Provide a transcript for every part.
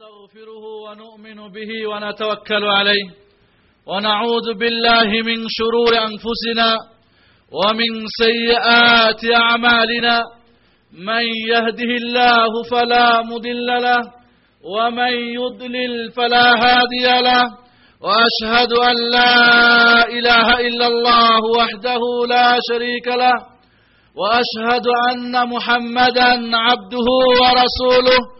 نستغفره ونؤمن به ونتوكل عليه ونعوذ بالله من شرور أنفسنا ومن سيئات أعمالنا من يهده الله فلا مضل له ومن يضلل فلا هادي له وأشهد أن لا إله إلا الله وحده لا شريك له وأشهد أن محمدا عبده ورسوله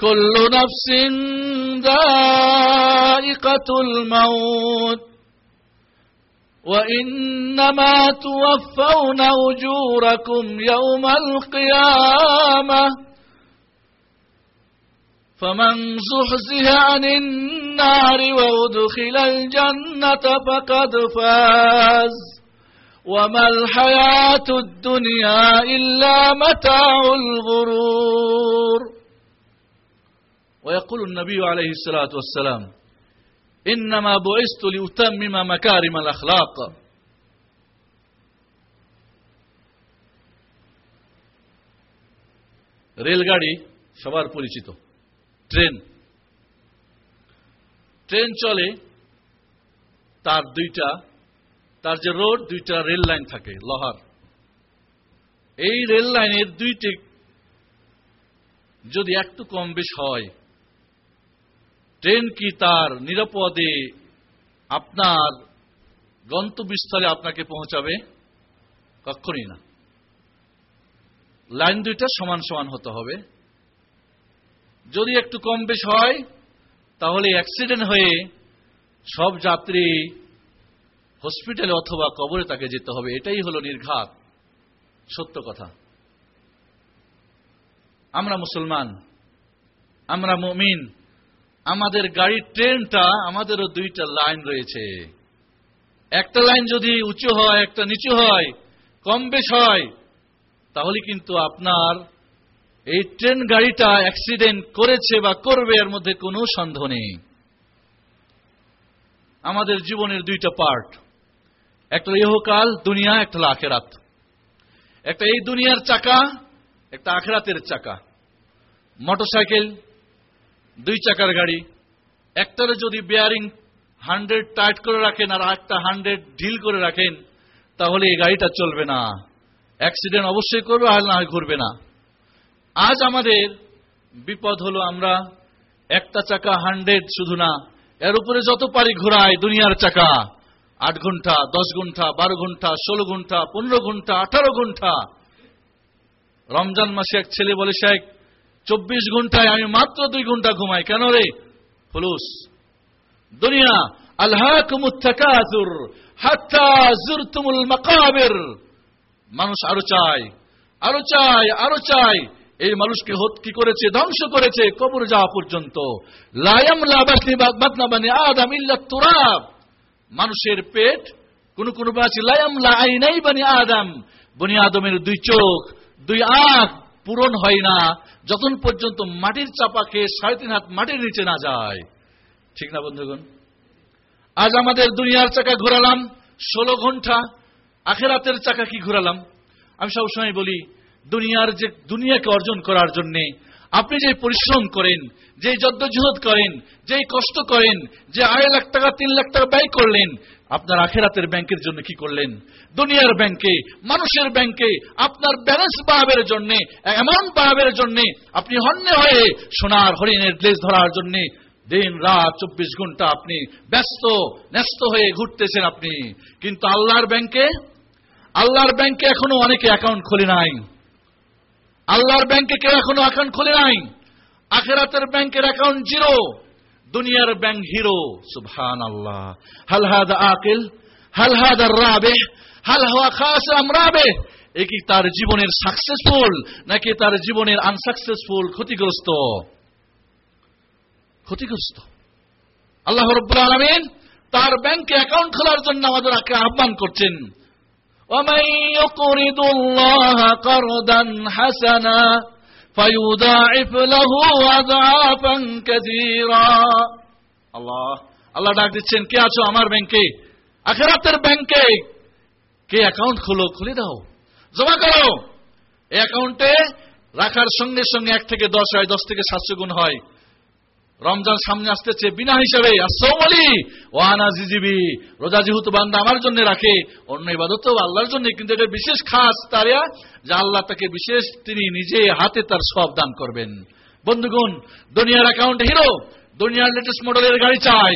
كل نفس ذائقة الموت. وإنما توفون أجوركم يوم القيامة. فمن زحزح عن النار وأدخل الجنة فقد فاز. وما الحياة الدنيا إلا متاع الغرور. ويقول النبي عليه الصلاة والسلام إنما بعثت لأتمم مكارم الأخلاق রেলগাড়ি সবার পরিচিত train train চলে তার দুইটা তার যে রোড দুইটা রেল লাইন থাকে লহার এই রেল লাইনের দুইটি যদি একটু কম বেশ হয় ট্রেন কি তার নিরাপদে আপনার গন্তব্যস্থলে আপনাকে পৌঁছাবে? কখনই না। লাইন দুইটা সমান সমান হতে হবে। যদি একটু কম বেশ হয়, তাহলে অ্যাক্সিডেন্ট হয়ে সব যাত্রী হসপিটালে অথবা কবরে তাকে যেতে হবে। এটাই হলো নির্ঘাত। সত্য কথা। আমরা মুসলমান, আমরা মমিন আমাদের গাড়ির ট্রেনটা, আমাদেরও দুইটা লাইন রয়েছে। একটা লাইন যদি উঁচু হয়, একটা নিচু হয়, কম বেশ হয়, তাহলে কিন্তু আপনার এই ট্রেন গাড়িটা অ্যাক্সিডেন্ট করেছে বা করবে, এর মধ্যে কোনো সন্দেহ নেই। আমাদের জীবনের দুইটা পার্ট। একটা ইহকাল, দুনিয়া, একটা আখেরাত। একটা এই দুনিয়ার চাকা, একটা আখেরাতের চাকা। মোটরসাইকেল দুই চাকার গাড়ি। একটারে যদি বেয়ারিং হান্ড্রেড টাইট করে রাখেন আর একটা হান্ড্রেড ঢিল করে রাখেন, তাহলে এই গাড়িটা চলবে না। অ্যাক্সিডেন্ট অবশ্যই করবে, আর না ঘুরবে না। আজ আমাদের বিপদ হলো আমরা একটা চাকা হান্ড্রেড শুধু না, এর উপরে যত পারি ঘোরাই দুনিয়ার চাকা। আট ঘণ্টা, দশ ঘণ্টা, বারো ঘণ্টা, ষোলো ঘণ্টা, পনেরো ঘণ্টা, আঠারো ঘণ্টা। রমজান মাসে এক ছেলে বলে শেখ চব্বিশ ঘন্টায় আমি মাত্র দুই ঘণ্টা ঘুমাই। কেন রে? ফুলুস। দুনিয়া মানুষ আরও চায় আরও চায় আরও চায়। এই মানুষকে কি করেছে? ধ্বংস করেছে কবর যাওয়া পর্যন্ত। আদাম তুরাব। মানুষের পেট কোন কোন আছে লায়াম লাই বানি আদাম। বনি আদমের দুই চোখ, দুই আখ পূরণ হয় না যতক্ষণ পর্যন্ত মাটির চাপা খেয়ে সাড়ে তিন হাত মাটির নিচে না যায়। ঠিক না, বন্ধুগণ? আজ আমাদের দুনিয়ার চাকা ঘোরালাম, ষোলো ঘণ্টা আখেরাতের চাকা কি ঘোরালাম? আমি সবসময় বলি, দুনিয়ার যে দুনিয়াকে অর্জন করার জন্য আপনি যে পরিশ্রম করেন, যে যদ্দজহদ করেন, যে কষ্ট করেন, যে আড়াই লাখ টাকা, তিন লাখ টাকা ব্যয় করলেন আপনার আখেরাতের ব্যাংকের জন্য কি করলেন? দুনিয়ার ব্যাংকে, মানুষের ব্যাংকে, আপনার ব্যালেন্স বাড়াবের জন্য অ্যামাউন্ট বাড়াবের জন্য আপনি হন্যে হয়ে সোনার হরিণের লেজ ধরার জন্য দিন রাত চব্বিশ ঘণ্টা আপনি ব্যস্ত, ন্যস্ত হয়ে ঘুরতেছেন আপনি। কিন্তু আল্লাহর ব্যাংকে আল্লাহর ব্যাংকে এখনও অনেকে অ্যাকাউন্ট খোলে নাই। আল্লাহর ব্যাংকে কেউ এখনও অ্যাকাউন্ট খোলে নাই। আখেরাতের ব্যাংকের অ্যাকাউন্ট জিরো দুনিয়ার ব্যাংক হিরো সুবহান আল্লাহ হাল হাদ আকিল হাল হাদ রাবে হাল হওয়া খাস আমরাবে এ কি তার জীবনের সাকসেসফুল নাকি তার জীবনের আনসাকসেসফুল ক্ষতিগ্রস্ত ক্ষতিগ্রস্ত আল্লাহ রব্বুল আলমিন তার ব্যাংকে অ্যাকাউন্ট খোলার জন্য আমাদেরকে আহ্বান করছেন ومن يقرض الله قرضا حسنا আল্লাহ আল্লাহ ডাক দিচ্ছেন, কে আছো আমার ব্যাংকে? আখেরাতের ব্যাংকে। কে অ্যাকাউন্ট খুলো, খুলে দাও। জমা করো। অ্যাকাউন্টে রাখার সঙ্গে সঙ্গে এক থেকে দশ হয়, দশ থেকে সাতশো গুণ হয়। রমজান সামনে আসতেছে বিনা হিসাবে। রোজা যেহেতু বান্দা আমার জন্য রাখে, অন্য ইবাদত আল্লাহর জন্য, কিন্তু এটা বিশেষ খাস তারিয়া যে আল্লাহ তাকে বিশেষ তিনি নিজে হাতে তার সব দান করবেন। বন্ধুগণ, দুনিয়ার অ্যাকাউন্ট হিরো দুনিয়ার লেটেস্ট মডেলের গাড়ি চাই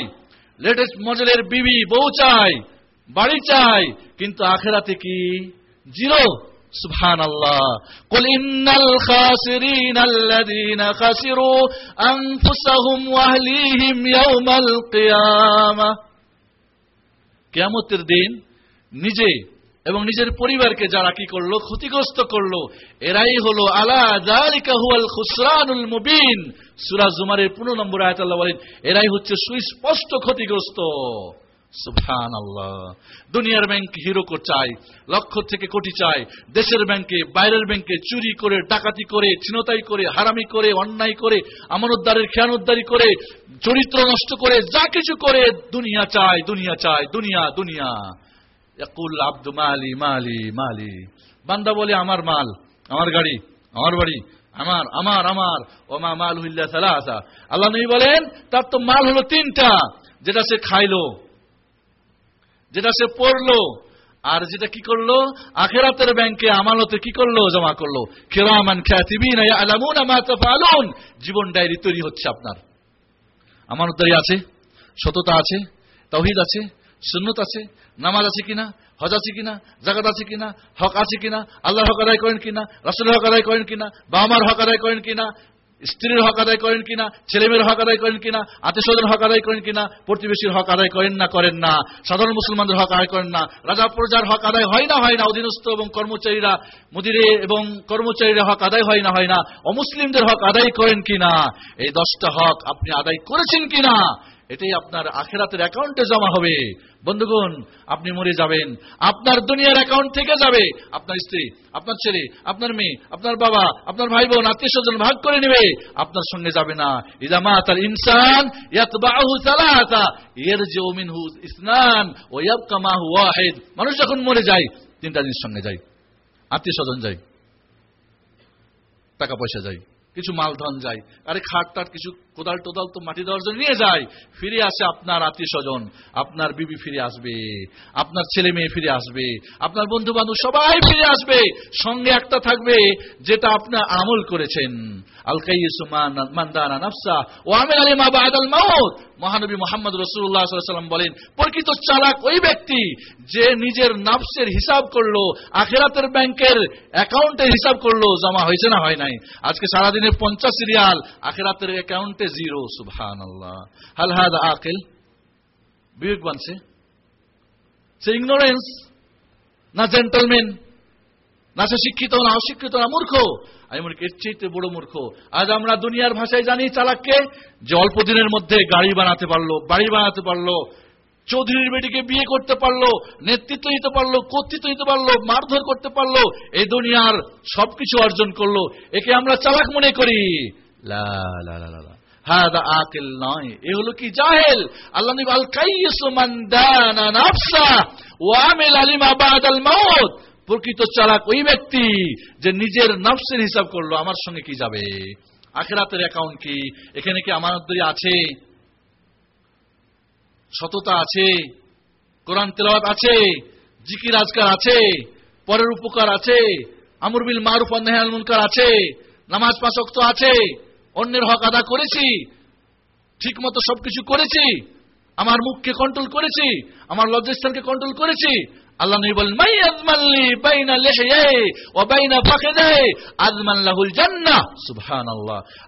লেটেস্ট মডেলের বিবি, বউ চাই, বাড়ি চাই, কিন্তু আখেরাতে কি? জিরো সুবহান দিন নিজে এবং নিজের পরিবারকে যারা কি করল, ক্ষতিগ্রস্ত করল, এরাই হলো আলা জালিকা খুসরানুল মুবিন। সূরা জুমারের 15 নম্বর আয়তাল্লাহ বলেন, এরাই হচ্ছে সুস্পষ্ট ক্ষতিগ্রস্ত। সুবহান আল্লাহ দুনিয়ার ব্যাংক হিরো চাই, লক্ষ থেকে কোটি চাই। দেশের ব্যাংকে বাইরের ব্যাংকে চুরি করে, ডাকাতি করে চিনতাই করে, হারামি করে, অন্যায় করে, আমানতদারের খেয়ানতদারি করে, চরিত্র নষ্ট করে, যা কিছু করে, দুনিয়া চাই দুনিয়া চাই, দুনিয়া দুনিয়া। ইয়াকুল আব্দু মালি মালি মালি। বান্দা বলে, আমার মাল, আমার গাড়ি, আমার বাড়ি, আমার আমার আমার। ওমা মাল হুল্লা সালাসা। আল্লাহ নবী বলেন, তার তো মাল হলো তিনটা, যেটা সে খাইলো। যেটা সে পড়ল, আর যেটা কি করল? আখেরাতের ব্যাংকে আমালতে কি করল? জমা করল। খেরামান জীবন ডায়েরি তৈরি হচ্ছে আপনার। আমানতদারি আছে, সততা আছে তৌহিদ আছে, সুন্নত আছে, নামাজ আছে কিনা, হজ আছে কিনা জাগাত আছে কিনা, হক আছে কিনা, আল্লাহর হক আদায় করেন কিনা, রাসুলের হক আদায় করেন কিনা বাবা হক আদায় করেন কিনা স্ত্রীর হক আদায় করেন কিনা, ছেলেমেয়ের হক আদায় করেন কিনা আত্মীয় স্বজন হক আদায় করেন কিনা, প্রতিবেশীর হক আদায় করেন না করেন না, সাধারণ মুসলমানদের হক আদায় করেন না, রাজা প্রজার হক আদায় হয় না হয় না, অধীনস্থ এবং কর্মচারীরা মুদিরে এবং কর্মচারীরা হক আদায় হয় না হয় না, অমুসলিমদের হক আদায় করেন কিনা, এই দশটা হক আপনি আদায় করেছেন কিনা এটাই আপনার আখেরাতের অ্যাকাউন্টে জমা হবে। বন্ধুগণ, আপনি মরে যাবেন। আপনার দুনিয়ার অ্যাকাউন্ট থেকে যাবে। আপনার স্ত্রী, আপনার ছেলে, আপনার মেয়ে, আপনার বাবা, আপনার ভাই বোন আত্মীয় স্বজন ভাগ করে নেবে। আপনার সঙ্গে যাবে না। ইদামা তার ইনসান ইয়াতবাহু সালাসা ইয়ারজিউ মিনহু ইসনান ওয়া ইয়াবকা মাহু ওয়াহিদ। মানুষ যখন মরে যায়, তিনটা জিনিস সঙ্গে যায়। আত্মীয় স্বজন যায়। টাকা পয়সা যায়। কিছু মালধন যায়। আরে খাট টাট কিছু কোদাল টোদাল তো মাটি দেওয়ার জন্য নিয়ে যায়। ফিরে আসে আপনার আত্মীয় স্বজন আপনার বিবি ফিরে আসবে। আপনার ছেলে মেয়ে ফিরে আসবে। আপনার বন্ধু বান্ধব সবাই ফিরে আসবে। সঙ্গে একটা থাকবে যেটা আপনার আমল করেছেন। মহানবী মোহাম্মদ রসুল্লাহ সাল্লাম বলেন, প্রকৃত চালাক ওই ব্যক্তি যে নিজের নাফসের হিসাব করল, আখেরাতের ব্যাংকের অ্যাকাউন্টের হিসাব করল, জমা হয়েছে না হয় নাই। আজকে সারাদিনে পঞ্চাশ রিয়াল, আখেরাতের অ্যাকাউন্টে জিরো সুবহান আল্লাহ হাল হাদ আকেল বিবেকবান সে সে ইগনোরেন্স না জেন্টলম্যান না সে শিক্ষিত না অশিক্ষিত না মূর্খ. আমি মনে এর চেয়ে বড় মূর্খ। আজ আমরা দুনিয়ার ভাষায় জানি চালাককে যে অল্প দিনের মধ্যে গাড়ি বানাতে পারল, বাড়ি বানাতে পারল, চৌধুরীর বেটিকে বিয়ে করতে পারল, নেতৃত্ব দিতে পারল, কর্তৃত্ব দিতে পারল, মারধর করতে পারল, এই দুনিয়ার সবকিছু অর্জন করল। একে আমরা চালাক মনে করি। লা লা লা লা। হাদা আকিল নয়। এ হলো কি জাহেল? আল্লাহ নবী আল কাইয়িসু মান দানা নাফসা ওয়া আমিল আলিমা বাদাল মাউত। প্রকৃত চালাক ওই ব্যক্তি যে নিজের নফসের হিসাব করল, আমার সঙ্গে কি যাবে? আখেরাতের অ্যাকাউন্ট কি? এখানে কি আমানতদারি আছে? সততা আছে? কোরআন তেলাওয়াত আছে? জিকির আজকার আছে? পরের উপকার আছে? আমরবিল মারুফ অন্যায় মুনকার আছে? নামাজ পাঁচ ওয়াক্ত আছে? অন্যের হক আদা করেছি ঠিক মতো সবকিছু করেছি, আমার মুখকে কন্ট্রোল করেছি, আমার লজ্জাস্থানকে কন্ট্রোল করেছি। আল্লাহ বলেন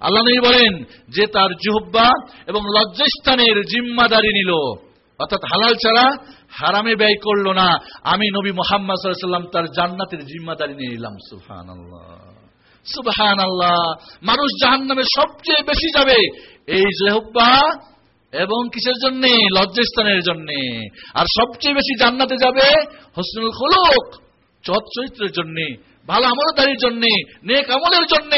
আল্লাহ বলেন, যে তার এবং নিল। অর্থাৎ হালাল হারামে ব্যয় করল না। আমি নবী মোহাম্মদ তার জান্নাতের জিম্মাদারি নিয়ে নিলাম। সুবহানাল্লাহ। সুবহান মানুষ জাহান নামে সবচেয়ে বেশি যাবে। এই জেহব্বা এবং কিসের জন্য? লজ্জাস্থানের জন্য। আর সবচেয়ে বেশি জান্নাতে যাবে হসনুল খোলক, চত চরিত্রের জন্য, ভালো আমলদারির জন্য, নেক আমলের জন্য।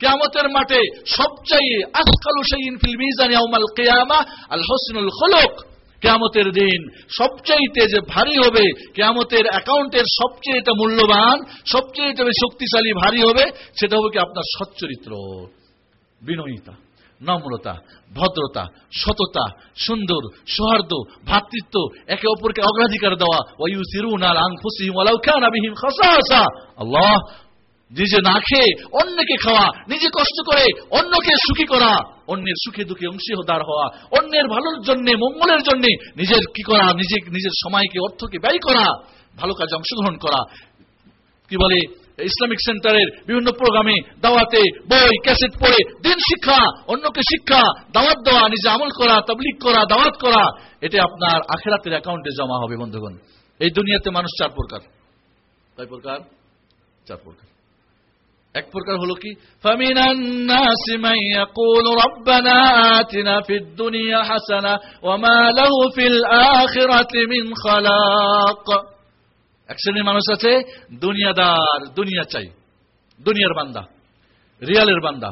কেয়ামতের মাঠে শাইইন ফিল মিজান ইয়াউমাল কিয়ামা, আল হসনুল খোলক। কেয়ামতের দিন সবচাইতে যে ভারী হবে, কেয়ামতের অ্যাকাউন্টের সবচেয়ে মূল্যবান সবচেয়ে শক্তিশালী ভারী হবে, সেটা হবে কি আপনার সচ্চরিত্র। বিনয়িতা, নম্রতা, ভদ্রতা, সততা, সুন্দর, সৌহার্দ্য, ভ্রাতৃত্ব, একে অপরকে অগ্রাধিকার দেওয়া। ওয়ু সিরুন আল বিহিম খাসাসা। আল্লাহ নিজে না খেয়ে অন্যকে খাওয়া, নিজে কষ্ট করে অন্যকে সুখী করা, অন্যের সুখে দুঃখে অংশীদার হওয়া, অন্যের ভালোর জন্য, মঙ্গলের জন্য নিজের কি করা, নিজে, নিজের সময়কে, অর্থকে ব্যয় করা, ভালো কাজে অংশগ্রহণ করা। কি বলে? ইসলামিক সেন্টারের বিভিন্ন প্রোগ্রামে দাওয়াতে বই, ক্যাসেট পড়ে দিন শিক্ষা, অন্যকে শিক্ষা, দাওয়াত দেওয়া, নিজে আমল করা তাবলিক করা, দাওয়াত করা, এটা আপনার আখেরাতের অ্যাকাউন্টে জমা হবে বন্ধুগণ। এই দুনিয়াতে মানুষ চার প্রকার। কয় প্রকার? চার প্রকার। এক প্রকার হলো কি? এক শ্রেণির মানুষ আছে, দুনিয়াদার, দুনিয়া চাই। দুনিয়ার বান্দা, রিয়ালের বান্দা,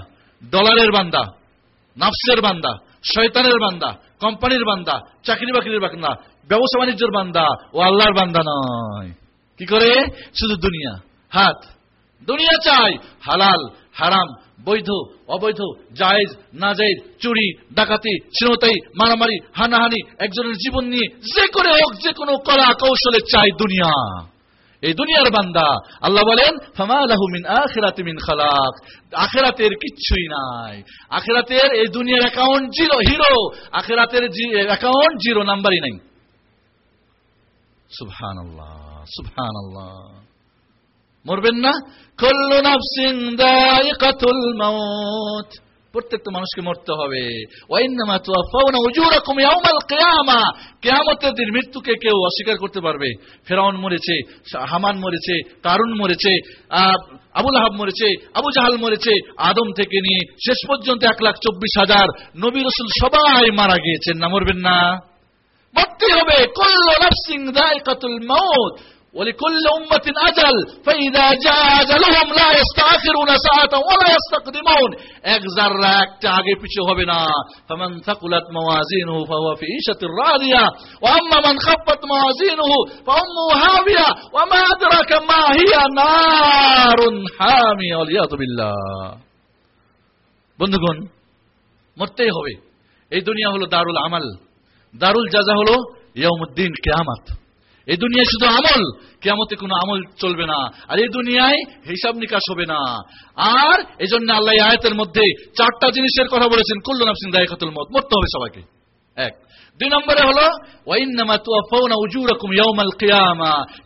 ডলারের বান্দা, নাফসের বান্দা, শয়তানের বান্দা, কোম্পানির বান্দা চাকরি বাকরির বান্দা ব্যবসা বাণিজ্যের বান্দা ও আল্লাহর বান্দা নয়। কি করে? শুধু দুনিয়া, হাত। দুনিয়া চাই। হালাল, হারাম, বৈধ, অবৈধ, জায়েজ না জায়েজ চুরি, ডাকাতি শ্রীমতাই মারামারি, হানাহানি, একজনের জীবন নিয়ে যে করে হোক, যে কোনো কলা কৌশলে চাই দুনিয়া। এই দুনিয়ার বান্দা, আল্লাহ বলেন ফামালাহু মিন খালাক। আখিরাতের কিচ্ছুই নাই। আখেরাতের এই দুনিয়ার অ্যাকাউন্ট জিরো হিরো আখেরাতের অ্যাকাউন্ট জিরো নাম্বারই নাই। সুবহানাল্লাহ সুবহানাল্লাহ। মরবেন না। কল্লু নাফসিন দায়িকাতুল মাউত। প্রত্যেকটা মানুষকে মরতে হবে। দিন মৃত্যুকে কেউ অস্বীকার করতে পারবে। ফেরাউন মরেছে হামান মরেছে, কারুন মরেছে আবুল আহাব মরেছে, আবু জাহাল মরেছে, আদম থেকে নিয়ে শেষ পর্যন্ত এক লাখ চব্বিশ হাজার নবী রসুল সবাই মারা গিয়েছেন। না মরবেন না। মরতে হবে। কল্লু নাফসিন দায়িকাতুল মাউত। ولكل أمة أجل فإذا جاء أجلهم لا يستأخرون ساعة ولا يستقدمون এক জাররা একটা আগে পিছু হবে না فمن ثقلت موازينه فهو في عيشة راضية وأما من خفت موازينه فأمه هاوية وما أدراك ما هي نار حامية والعياذ بالله বন্ধুগণ মরতেই হবে এই দুনিয়া হলো দারুল আমাল দারুল জাজা হলো ইয়ামুদ্দিন কেয়ামাত এই দুনিয়ায় শুধু আমল কেমতে কোনো আমল চলবে না। আর এই দুনিয়ায় হিসাব নিকাশ হবে না। আর এই জন্য আল্লাহ আয়তের মধ্যে চারটা জিনিসের কথা বলেছেন। কুল্লু নাফসিং দায়িকাতুল মত মরতে হবে সবাইকে। এক। দুই নম্বরে হলো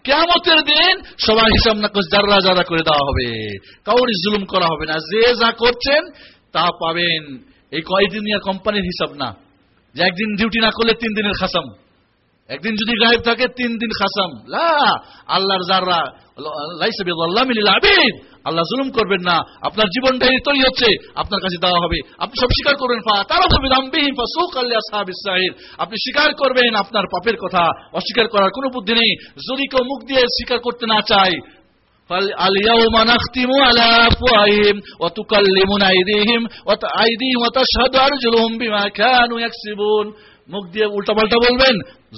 কিয়ামতের দিন সবার হিসাব নাকশ জাররা জাররা করে দেওয়া হবে। কাউর জুলুম করা হবে না। যে যা করছেন, তা পাবেন। এই কয়দিনিয়া কোম্পানির হিসাব না। যে একদিন ডিউটি না করলে তিন দিনের খাসাম। একদিন যদি গায়েব থাকে তিন দিন খাসাম লা আল্লাহর যাররা আবিদ আল্লাহ জুলুম করবেন না আপনার জীবনটা তৈরি হচ্ছে আপনার কাছে দেওয়া হবে আপনি সব স্বীকার করবেন তারা আপনি স্বীকার করবেন আপনার পাপের কথা অস্বীকার করার কোনো বুদ্ধি নেই যদি কেউ মুখ দিয়ে স্বীকার করতে না চায় اليوم نختم على أفواههم وتكلمنا أيديهم وأيديهم وتشهد أرجلهم بما كانوا يكسبون মুখ দিয়ে উল্টাপাল্টা বলবেন,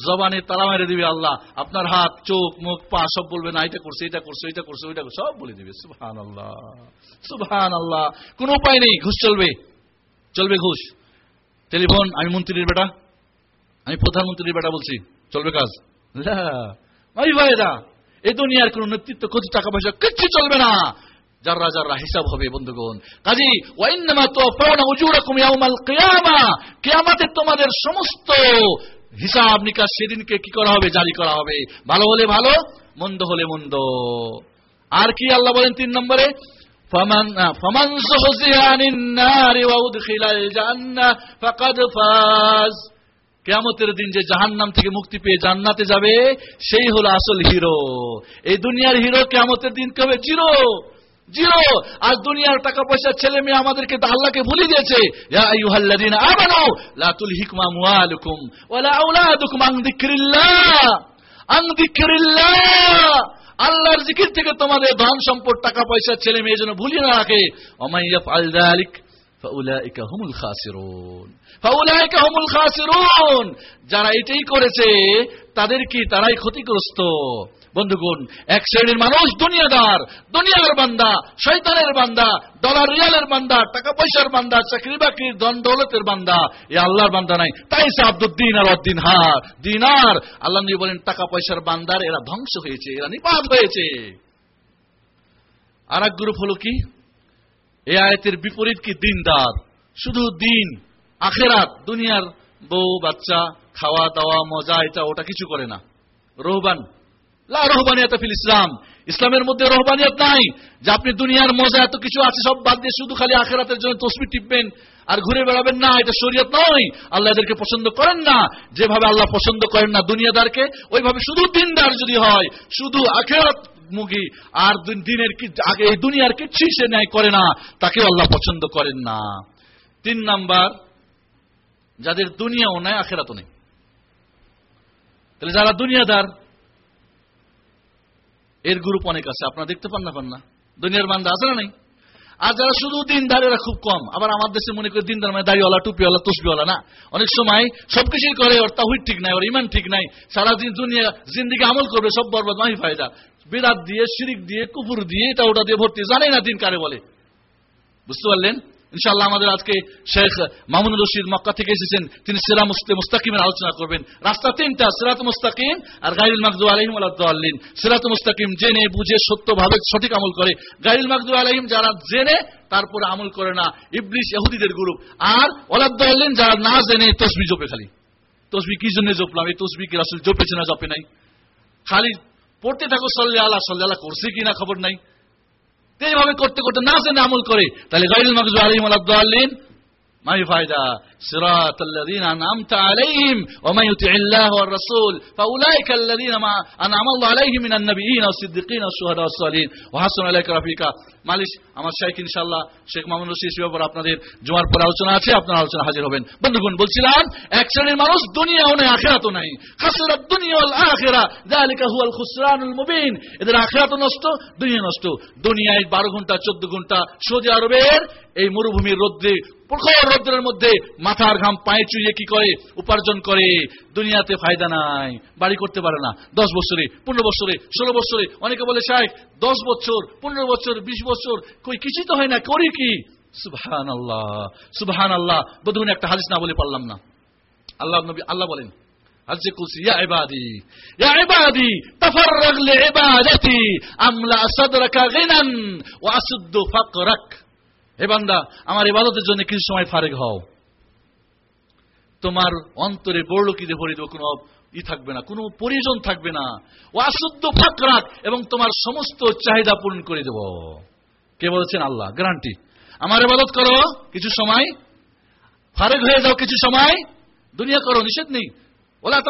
জবানে তালা মেরে দিবে আল্লাহ। আপনার হাত, চোখ, মুখ, পা সব বলবেন এটা করছে এটা করছে এটা করছে, ওইটা করছে। সব বলে দিবে সুহান আল্লাহ সুহান আল্লাহ কোন উপায় নেই, ঘুষ চলবে। চলবে ঘুষ। টেলিফোন, আমি মন্ত্রীর বেটা, আমি প্রধানমন্ত্রীর বেটা বলছি, চলবে কাজ। ভাই ভাইরা এই দুনিয়ার কোন নেতৃত্ব কোটি টাকা পয়সা, কিচ্ছু চলবে না। যারা যারা হিসাব হবে বন্ধুগণ কাজী ওয়াইন্নামা তুওয়াফাউনা উজুরাকুম ইয়াউমাল কিয়ামা কিয়ামতে তোমাদের সমস্ত হিসাব নিকাশ সেদিনকে কি করা হবে জারি করা হবে ভালো হলে ভালো মন্দ হলে মন্দ আর কি আল্লাহ বলেন তিন নম্বরে فمن فمن زحزح عن النار وادخل الجنة فقد فاز কেয়ামতের দিন যে জাহান্নাম থেকে মুক্তি পেয়ে জান্নাতে যাবে সেই হলো আসল হিরো এই দুনিয়ার হিরো কেয়ামতের দিন কবে জিরো জিরো। আর দুনিয়ার টাকা পয়সা ছেলে মেয়ে আমাদেরকে আল্লাহকে ভুলে দিয়েছে। আল্লাহর জিকির থেকে তোমাদের ধন সম্পদ টাকা পয়সা ছেলে মেয়ে যেন ভুলিয়ে না রাখে। যারা এটাই করেছে, তাদের কি তারাই ক্ষতিগ্রস্ত? বন্ধুগণ, এক শ্রেণির মানুষ দুনিয়াদার, দুনিয়ার বান্দা শৈতানের বান্দা, ডলার রিয়ালের বান্দা, টাকা পয়সার বান্দা, চাকরি বাকরির দন দৌলতের বান্দা, এ আল্লাহর বান্দা নাই। তাই সে আব্দুদ্দিন আর অদ্দিন হার, দিনার। আল্লাহ নবী বলেন, টাকা পয়সার বান্দার এরা ধ্বংস হয়েছে, এরা নিপাত হয়েছে। আর এক গ্রুপ হলো কি? এ আয়তের বিপরীত কি? দিনদার। শুধু দিন, আখেরাত, দুনিয়ার বউ, বাচ্চা, খাওয়া দাওয়া, মজা, এটা, ওটা কিছু করে না। রোহবান ইসলাম। ইসলামের মধ্যে রহবানিয়াত নাই, যে আপনি দুনিয়ার মজা এত কিছু আছে, সব বাদ দিয়ে শুধু খালি আখেরাতের জন্য তসবি টিপবেন আর ঘুরে বেড়াবেন। না, এটা শরীয়ত নয়। আল্লাহ এদেরকে পছন্দ করেন না। যেভাবে আল্লাহ পছন্দ করেন না দুনিয়াদারকে, ওইভাবে শুধু দিনদার যদি হয়, শুধু আখেরাত মুগি আর দিনের এই দুনিয়ার কিছুই সে ন্যায় করে না তাকে আল্লাহ পছন্দ করেন না। তিন নাম্বার, যাদের দুনিয়াও নেয় আখেরাতও নেই। তাহলে যারা দুনিয়াদার এর গ্রুপ অনেক আছে, আপনারা দেখতে পান না পান না। দুনিয়ার বান্দা আছে না নেই? আর যারা শুধু দিনদার এরা খুব কম, আবার আমার দেশে মনে করি দিনদার মানে দাড়িওয়ালা, টুপিওয়ালা, তসবিওয়ালা না। অনেক সময় সবকিছুই করে, ওর তাহিদ ঠিক নাই, ওর ইমান ঠিক নাই। সারাদিন দুনিয়া জিন্দিকে আমল করবে, সব বরবাদ, মাহি ফায়দা। বিরাট দিয়ে, শিরিক দিয়ে কুপুর দিয়ে, এটা ওটা দিয়ে ভর্তি। জানেই না দিন কারে বলে। বুঝতে পারলেন? ইনশাল্লাহ আমাদের আজকে শেখ মামুনুর রশিদ মক্কা থেকে এসেছেন। তিনি সিরা মুস্তাকিমের আলোচনা করবেন। রাস্তা তিনটা, সেরাত মুস্তাকিম আর গাইল মাকদু আলহিম আল্লাহ সেরাত মুস্তাকিম জেনে, বুঝে, সত্যভাবে সঠিক আমল করে। গাইল মাকদু আলহিম যারা জেনে, তারপরে আমল করে না। ইবলিশ এহুদিদের গ্রুপ। আর ওলাদ্দিন যারা না জেনে, তসবি জোপে খালি। তসবি কি জন্য জপলাম? এই তসবি কি আসলে জপেছে না জপে নাই? খালি পড়তে থাকো, সল্লে আল্লাহ সল্লে আল্লাহ করছে কিনা খবর নাই। এইভাবে করতে করতে না জেনে আমল করে তাহলে গাইল মগজু আলিম আলাদ্দাল্লিন মাই ফায়দা صراط الذين أنعمت عليهم ومن يطع الله والرسول فأولئك الذين ما أنعم الله عليهم من النبيين والصديقين والشهداء والصالحين وحسن عليك رفيقا মালিশ। আমার শেখ ইনশাল্লাহ শেখ মামুন রশিদ ব্যাপারে আপনাদের জুমার পরে আলোচনা আছে, আপনার আলোচনা হাজির হবেন। বন্ধুগণ, বলছিলাম, এক শ্রেণির মানুষ দুনিয়াও নেই, আখেরাতও নাই। খাসরাত আখেরা, যালিকা হুয়াল খুসরানুল মুবিন। এদের আখেরাত নষ্ট, দুনিয়া নষ্ট। দুনিয়ায় বারো ঘণ্টা, চোদ্দ ঘণ্টা সৌদি আরবের এই মরুভূমির রোদ্রে, প্রখর রৌদ্রের মধ্যে মাথার ঘাম, পায়ে চুইয়ে কি করে? উপার্জন করে। দুনিয়াতে ফায়দা নাই, বাড়ি করতে পারে না। দশ বছরে, পনেরো বছরে, ষোলো বছরে। অনেকে বলে সাহেব দশ বছর, পনেরো বছর, বিশ বছর কই কিছুই তো হয় না, করি কি? সুবহান আল্লাহ সুবহান আল্লাহ বধুন একটা হাদিস না বলে পারলাম না। আল্লাহ নবী, আল্লাহ বলেন আমার ইবাদতের জন্য কিছু সময় ফারেক হও। তোমার অন্তরে বড়লোকিতে ভরে দেবো কোনো ই থাকবে না, কোনো প্রয়োজন থাকবে না। ও আশুদ্ধ ফাঁক রাখ এবং তোমার সমস্ত চাহিদা পূরণ করে দেব। কে বলছেন? আল্লাহ। গ্যারান্টি আমার ইবাদত করো কিছু সময়। ফারেক হয়ে যাও কিছু সময়। দুনিয়া করো, নিষেধ নেই। ওলা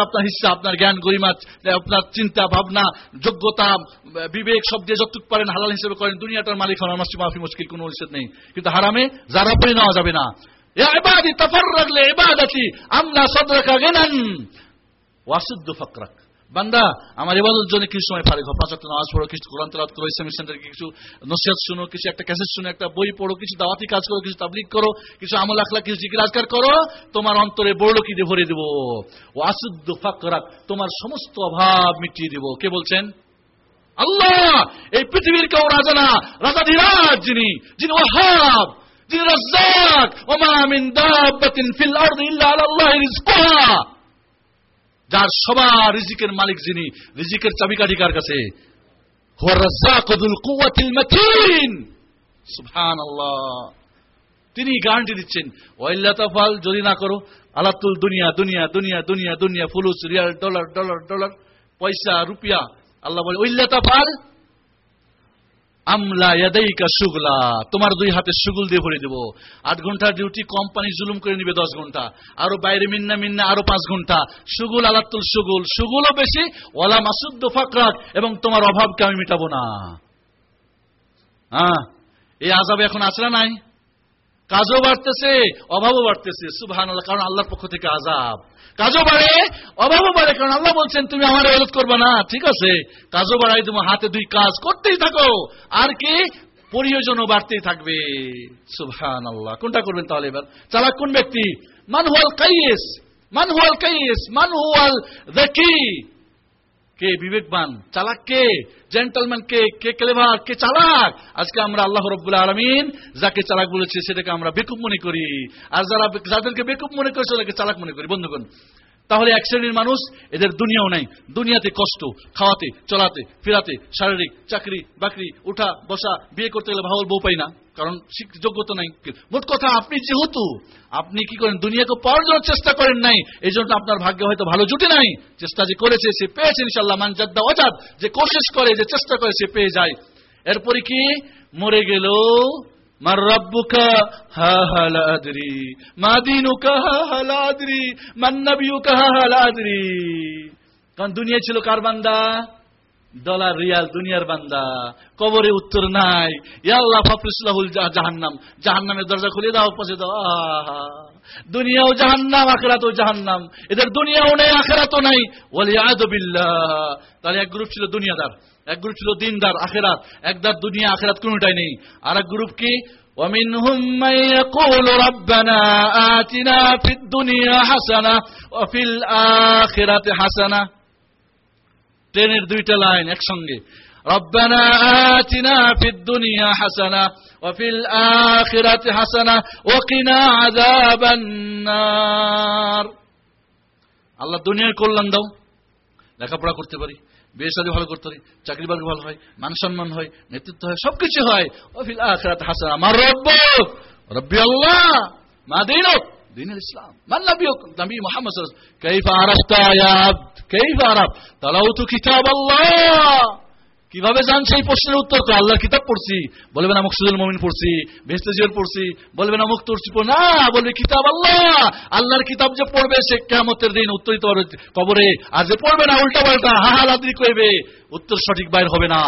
আপনার আপনার চিন্তা, ভাবনা, যোগ্যতা, বিবেক, সব হিসেবে করেন, দুনিয়াটার মালিক আমার মাফি কোনো নিষেধ নেই। কিন্তু হারামে যারা পড়ে নেওয়া যাবে না। ইয়া ইবাদি, তাফাররাগ লি ইবাদাতি আমলা সাদরাকা গিনান। ওয়াসুদ্দু ফাকরাক। বান্দা, আমার এবাদত জন্য কিছু সময় ফারিক হও পাঁচ ওয়াক্ত নামাজ পড়ো, কিছু কোরআন তেলাওয়াত করো ইসলামিক সেন্টারে কিছু নসিহত শুনো, কিছু একটা ক্যাসেট শুনো, একটা বই পড়ো, কিছু দাওয়াতি কাজ করো, কিছু তাবলিগ করো, কিছু আমল আখলা কিছু জিকির আজকার করো, তোমার অন্তরে বড় কি দিয়ে ভরে দেব। ওয়াসুদ্দু ফাকরাক, তোমার সমস্ত অভাব মিটিয়ে দেব। কে বলছেন? আল্লাহ! এই পৃথিবীর কেউ রাজা না। রাজাধিরাজ যিনি যিনি ওয়াহাব, যিনি রাজ্জাক। ওমা মিন দাব্বাতিন ফিল আরদি ইল্লা আলাল্লাহি রিজকুহা। যার সবার রিজিকের মালিক যিনি, রিজিকের চাবিকাঠি কার কাছে? তিনি গ্যারান্টি দিচ্ছেন ওয়াইল্লা তাফাল যদি না করো, আলাতুল দুনিয়া দুনিয়া দুনিয়া দুনিয়া দুনিয়া, ফুলুস, রিয়াল, ডলার ডলার ডলার, পয়সা, রুপিয়া, আল্লাহ বলে ওইল্লা তাফাল আমলা ইয়াদাইকা সুগলা তোমার দুই হাতে সুগুল দিয়ে ভরে দেবো। আট ঘণ্টার ডিউটি কোম্পানি জুলুম করে নিবে দশ ঘণ্টা। আরও বাইরে মিন্না মিন্না, আরও পাঁচ ঘণ্টা। সুগুল আলাতুল সুগুল সুগুলও বেশি ওলা মাসুদ্দ ফাকরাত, এবং তোমার অভাবকে আমি মিটাবো না। হ্যাঁ এই আজাবে এখন না নাই? কাজও বাড়তেছে, অভাবও বাড়তেছে। সুবহান কারণ আল্লাহর পক্ষ থেকে আজাব কাজও বাড়ে, অভাবও বাড়ে, কারণ আল্লাহ বলছেন, তুমি আমার এলত করবে না। ঠিক আছে? কাজও বাড়াই তোমার হাতে দুই কাজ করতেই থাকো। আর কি? প্রয়োজনও বাড়তেই থাকবে। সুবহান আল্লাহ কোনটা করবেন তাহলে এবার? চালাক কোন ব্যক্তি? মান হুয়াল কাইয়েস, মান হুয়াল কাইয়েস, মান দেখি কে বিবেকবান? চালাক কে? জেন্টলম্যান কে? কে ক্লেভার কে চালাক? আজকে আমরা আল্লাহ রব্বুল আলমিন যাকে চালাক বলেছি, সেটাকে আমরা বেকুব মনে করি। আর যারা যাদেরকে বেকুব মনে করি, সেটাকে চালাক মনে করি। বন্ধুগণ তাহলে এক শ্রেণির মানুষ, এদের দুনিয়াও নাই। দুনিয়াতে কষ্ট, খাওয়াতে, চলাতে, ফেরাতে, শারীরিক চাকরি, বাকরি, উঠা, বসা, বিয়ে করতে গেলে ভালো বউ পাই না, কারণ যোগ্যতা নাই। মোট কথা, আপনি যেহেতু, আপনি কি করেন, দুনিয়াকে পাওয়ার জন্য চেষ্টা করেন নাই, এই জন্য আপনার ভাগ্যে হয়তো ভালো জুটে নাই। চেষ্টা যে করেছে, সে পেয়েছে ইনশাল্লাহ মানজাদ্দা অজাদ যে কোশেষ করে, যে চেষ্টা করে, সে পেয়ে যায়। এরপরে কি? মরে গেল মার রব্বুকা, হা হালা আদরি। মা দিনুকা, হা হালা আদরি। মান নবিয়ুকা, হা হালা আদরি। কারণ দুনিয়া ছিল কার বান্দা? ডলার রিয়াল, দুনিয়ার বান্দা। কবরে উত্তর নাই। ইয়াল্লাহ ফাফরিসলাহুল জাহান্নাম। জাহান্নামের দরজা খুলে দাও পচে দাও। আহা দুনিয়াও জাহান্নাম, আখেরাতও জাহান্নাম। এদের দুনিয়াও নেই, আখেরাতও নাই। ওয়ালি আদবিল্লাহ তাহলে এক গ্রুপ ছিল দুনিয়াদার। এক গ্রুপ ছিল দিনদার আখেরাত একদার দুনিয়া আখেরাত কোনটাই নেই আর এক গ্রুপ কি ومنهم من يقول ربنا آتنا في الدنيا حسنة وفي الآخرة حسنة ট্রেনের দুইটা লাইন একসঙ্গে ربنا آتنا في الدنيا حسنة وفي الآخرة حسنة وقنا عذاب النار আল্লাহ দুনিয়ার কল্যাণ দাও লেখাপড়া করতে পারি বিয়ে শাদী ভালো করতে পারি চাকরি বাকরি ভালো হয়, মান সম্মান হয়, নেতৃত্ব হয়, সবকিছু হয়। ওফিল আখরাত হাসান, আমার রব্ব, রব্বি আল্লাহ, মা দিনক দিনের ইসলাম। মান নবিয়ক নবী মোহাম্মদ কাইফা আরাফতা, ইয়া আবদ, কাইফা আরাফ, তালাউতু কিতাব আল্লাহ। কীভাবে জানছে এই প্রশ্নের উত্তর তো? আল্লাহর কিতাব পড়ছি। বলবে না মুকসুদুল মমিন পড়ছি, ভেস্তে জীবন পড়ছি। বলবে না মুখ তুরছি না বলবে কিতাব আল্লাহ। আল্লাহর কিতাব যে পড়বে সে কেমতের দিন উত্তর দিতে পারবে কবরে। আর যে পড়বে না উল্টা পাল্টা হাহালাদি কইবে। উত্তর সঠিক বাইর হবে না।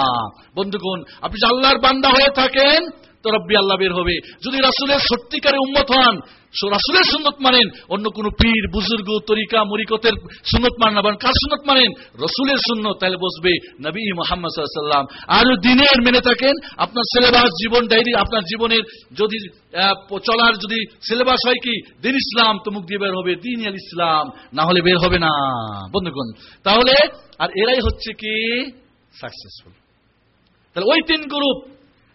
বন্ধুগণ, আপনি যে আল্লাহর বান্দা হয়ে থাকেন, তো রব্বি আল্লাহ বের হবে। যদি রাসুলের সত্যিকারে উম্মত হন রাসুলের সুন্নত মানেন, অন্য কোন পীর, বুজুর্গ, তরিকা, মরিকতের সুন্নত মান না কার সুন্নত মানেন? রসুলের সুন্নত তাহলে বসবে নবী মোহাম্মদ সাল্লাম আর দিনের মেনে থাকেন, আপনার সিলেবাস জীবন ডায়েরি আপনার জীবনের যদি চলার যদি সিলেবাস হয় কি? দিন ইসলাম তো মুখ দিয়ে বের হবে, দিন আল ইসলাম, না হলে বের হবে না। বন্ধুগণ, তাহলে, আর এরাই হচ্ছে কি? সাকসেসফুল তাহলে ওই তিন গ্রুপ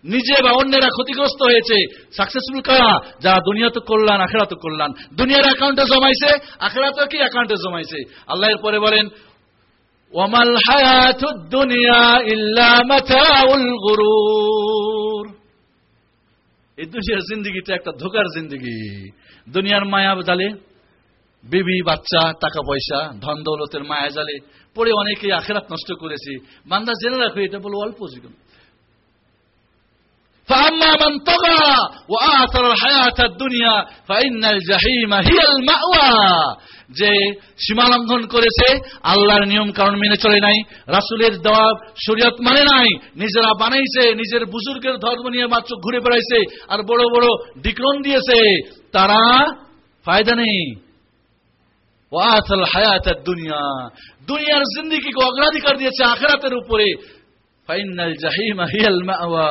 নিজে বা অন্যেরা ক্ষতিগ্রস্ত হয়েছে সাকসেসফুল কারা? যারা দুনিয়াতে কল্যাণ, আখেরাতে কল্যাণ। দুনিয়ার অ্যাকাউন্টে জমাইছে আখেরাতে কি অ্যাকাউন্টে জমাইছে? আল্লাহ এর পরে বলেন, ওয়ামাল হায়াতুদ দুনিয়া ইল্লা মাতাউল এই দুনিয়ার জিন্দগিটা একটা ধোকার জিন্দগি। দুনিয়ার মায়া জালে, বিবি, বাচ্চা টাকা পয়সা ধন দৌলতের মায়া জালে পরে অনেকে আখেরাত নষ্ট করেছে। বান্দা জেনে রাখো, এটা বলো অল্প জীবন। فأما من طغى وآثر الحياة الدنيا فإن الجحيم هي المأوى যে সীমা লঙ্ঘন করেছে আল্লাহর নিয়ম কারণ মেনে চলে নাই রাসুলের দেওয়া শরীয়ত মানে নাই নিজেরা বানাইছে নিজের বুজুর্গের ধর্ম নিয়ে মাত্র ঘুরে বেড়াইছে আর বড় বড় ডিক্রন দিয়েছে তারা ফায়দা নেই ওয়াথাল হায়াত দুনিয়া দুনিয়ার জিন্দিগিকে অগ্রাধিকার দিয়েছে আখেরাতের উপরে ফাইনাল জাহিম হিয়াল মাওয়া